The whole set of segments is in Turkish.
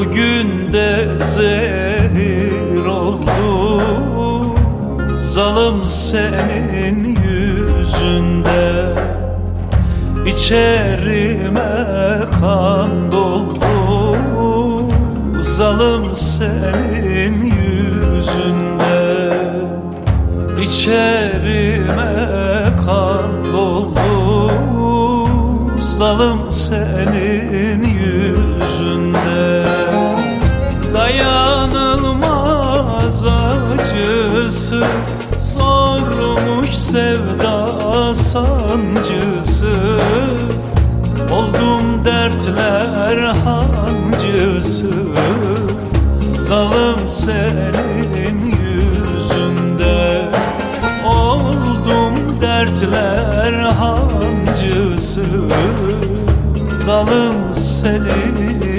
bugün de zehir oldu. Zalım senin yüzünde. İçerime kan doldu. Zalım senin yüzünde. İçerime acısı Zormuş sevda sancısı. Oldum dertler hancısı. Zalım senin yüzünde. Oldum dertler hancısı. Zalım senin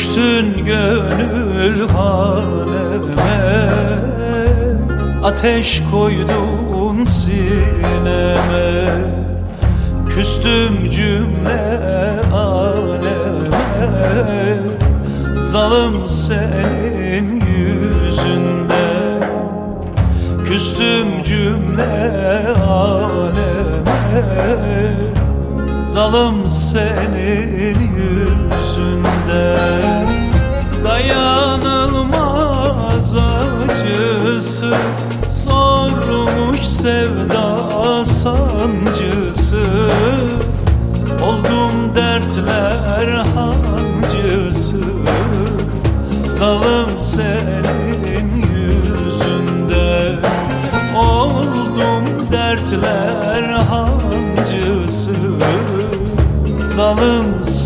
Düştün gönül haleme Ateş koydun sineme. Küstüm cümle aleme. Zalım senin yüzünden Küstüm cümle aleme Zalım senin yüzünden. Dayanılmaz acısı Zormuş sevda sancısı. Oldum dertler hancısı Zalım senin yüzünden. Oldum dertler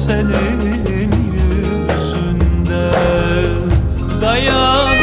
senin yüzünden. Dayanılmaz